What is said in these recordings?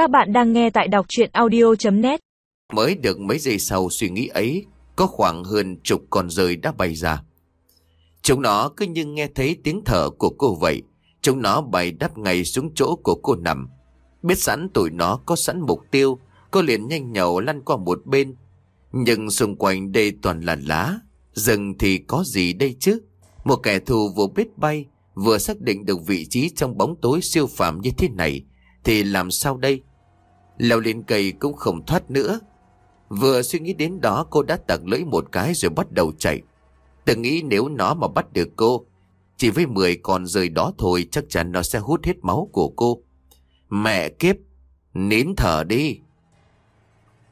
Các bạn đang nghe tại đọc chuyện audio.net Mới được mấy giây sau suy nghĩ ấy, có khoảng hơn chục con rơi đã bay ra. Chúng nó cứ như nghe thấy tiếng thở của cô vậy. Chúng nó bay đáp ngay xuống chỗ của cô nằm. Biết sẵn tụi nó có sẵn mục tiêu, cô liền nhanh nhậu lăn qua một bên. Nhưng xung quanh đây toàn là lá, rừng thì có gì đây chứ? Một kẻ thù vừa biết bay, vừa xác định được vị trí trong bóng tối siêu phàm như thế này, thì làm sao đây? Leo lên cây cũng không thoát nữa. Vừa suy nghĩ đến đó cô đã tặng lưỡi một cái rồi bắt đầu chạy. Từng nghĩ nếu nó mà bắt được cô, chỉ với 10 con rơi đó thôi chắc chắn nó sẽ hút hết máu của cô. Mẹ kiếp, nín thở đi.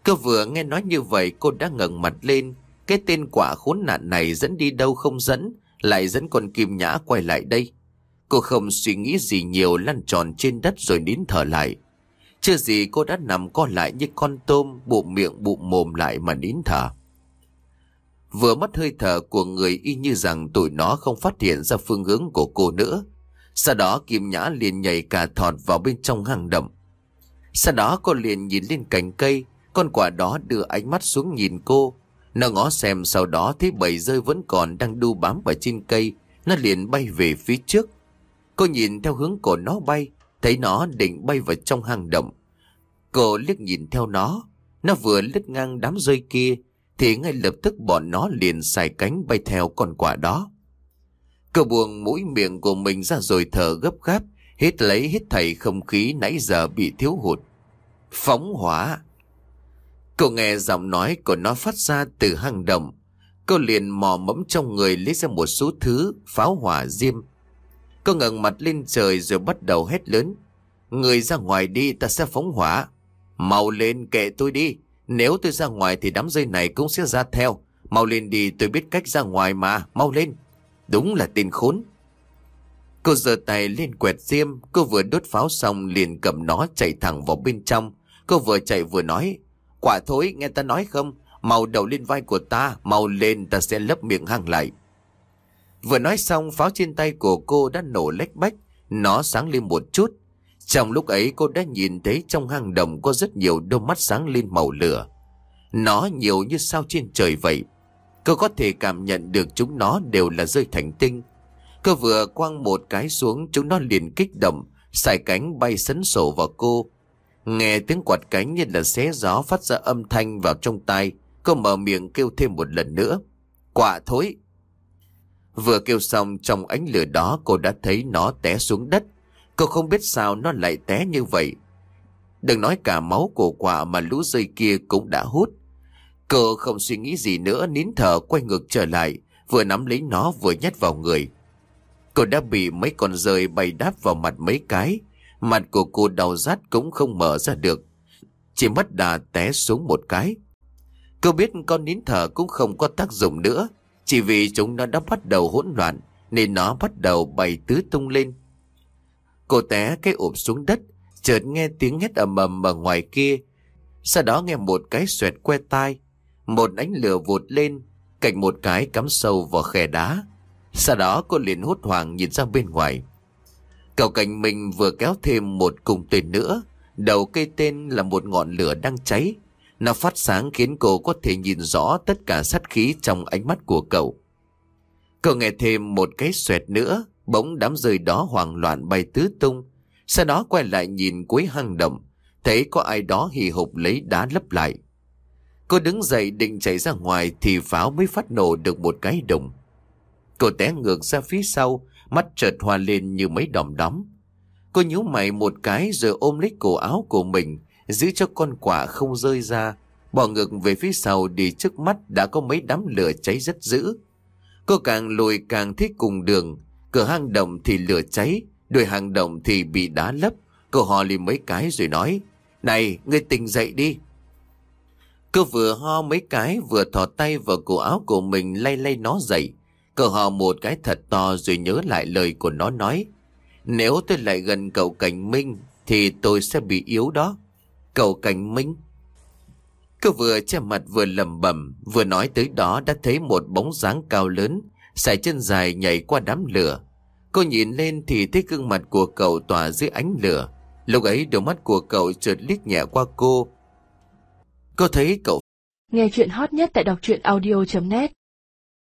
Cô vừa nghe nói như vậy cô đã ngẩng mặt lên. Cái tên quả khốn nạn này dẫn đi đâu không dẫn, lại dẫn con kim nhã quay lại đây. Cô không suy nghĩ gì nhiều lăn tròn trên đất rồi nín thở lại. Chưa gì cô đã nằm co lại như con tôm bụng miệng bụng mồm lại mà nín thở. Vừa mất hơi thở của người y như rằng tụi nó không phát hiện ra phương hướng của cô nữa. Sau đó Kim Nhã liền nhảy cả thọt vào bên trong hang động. Sau đó cô liền nhìn lên cành cây, con quả đó đưa ánh mắt xuống nhìn cô. Nó ngó xem sau đó thấy bầy rơi vẫn còn đang đu bám vào trên cây, nó liền bay về phía trước. Cô nhìn theo hướng của nó bay, thấy nó định bay vào trong hang động. Cô liếc nhìn theo nó, nó vừa lướt ngang đám rơi kia, thì ngay lập tức bọn nó liền xài cánh bay theo con quả đó. Cô buông mũi miệng của mình ra rồi thở gấp gáp, hít lấy hít thảy không khí nãy giờ bị thiếu hụt. Phóng hỏa. Cô nghe giọng nói của nó phát ra từ hang động. Cô liền mò mẫm trong người lấy ra một số thứ pháo hỏa diêm. Cô ngẩng mặt lên trời rồi bắt đầu hét lớn. Người ra ngoài đi, ta sẽ phóng hỏa. Mau lên kệ tôi đi. Nếu tôi ra ngoài thì đám dây này cũng sẽ ra theo. Mau lên đi, tôi biết cách ra ngoài mà. Mau lên. Đúng là tên khốn. Cô giơ tay lên quẹt diêm. Cô vừa đốt pháo xong liền cầm nó chạy thẳng vào bên trong. Cô vừa chạy vừa nói. Quả thối, nghe ta nói không? Mau đầu lên vai của ta. Mau lên, ta sẽ lấp miệng hang lại. Vừa nói xong pháo trên tay của cô đã nổ lách bách. Nó sáng lên một chút. Trong lúc ấy cô đã nhìn thấy trong hang động có rất nhiều đôi mắt sáng lên màu lửa. Nó nhiều như sao trên trời vậy. Cô có thể cảm nhận được chúng nó đều là rơi thành tinh. Cô vừa quăng một cái xuống chúng nó liền kích động, xài cánh bay sấn sổ vào cô. Nghe tiếng quạt cánh như là xé gió phát ra âm thanh vào trong tai. Cô mở miệng kêu thêm một lần nữa. Quả thối! Vừa kêu xong trong ánh lửa đó cô đã thấy nó té xuống đất. Cô không biết sao nó lại té như vậy. Đừng nói cả máu của quả mà lũ rơi kia cũng đã hút. Cô không suy nghĩ gì nữa nín thở quay ngược trở lại, vừa nắm lấy nó vừa nhét vào người. Cô đã bị mấy con rơi bay đáp vào mặt mấy cái. Mặt của cô đau rát cũng không mở ra được. Chỉ mất đà té xuống một cái. Cô biết con nín thở cũng không có tác dụng nữa. Chỉ vì chúng nó đã bắt đầu hỗn loạn nên nó bắt đầu bày tứ tung lên. Cô té cái ụp xuống đất, chợt nghe tiếng hét ầm ầm ở ngoài kia. Sau đó nghe một cái xoẹt que tai, một ánh lửa vụt lên, cạnh một cái cắm sâu vào khe đá. Sau đó cô liền hốt hoảng nhìn ra bên ngoài. Cậu cạnh mình vừa kéo thêm một cung tên nữa, đầu cây tên là một ngọn lửa đang cháy. Nó phát sáng khiến cô có thể nhìn rõ tất cả sát khí trong ánh mắt của cậu. Cậu nghe thêm một cái xoẹt nữa, bỗng đám rơi đó hoảng loạn bay tứ tung. Sau đó quay lại nhìn cuối hang động, thấy có ai đó hì hục lấy đá lấp lại. Cô đứng dậy định chạy ra ngoài thì pháo mới phát nổ được một cái đùng. Cô té ngược ra phía sau, mắt chợt hoa lên như mấy đom đóm. Cô nhíu mày một cái rồi ôm lấy cổ áo của mình, giữ cho con quả không rơi ra. Bỏ ngược về phía sau đi trước mắt đã có mấy đám lửa cháy rất dữ. Cô càng lùi càng thích cùng đường, cửa hang động thì lửa cháy, đuôi hang động thì bị đá lấp. Cô hò lên mấy cái rồi nói, Này, ngươi tỉnh dậy đi. Cô vừa ho mấy cái vừa thò tay vào cổ áo của mình lay lay nó dậy. Cô hò một cái thật to rồi nhớ lại lời của nó nói. Nếu tôi lại gần cậu Cảnh Minh thì tôi sẽ bị yếu đó. Cậu Cảnh Minh. Cô vừa che mặt vừa lầm bẩm vừa nói tới đó đã thấy một bóng dáng cao lớn, sải chân dài nhảy qua đám lửa. Cô nhìn lên thì thấy gương mặt của cậu tỏa dưới ánh lửa. Lúc ấy đôi mắt của cậu chợt liếc nhẹ qua cô. Cô thấy cậu Nghe chuyện hot nhất tại đọc truyện audio.net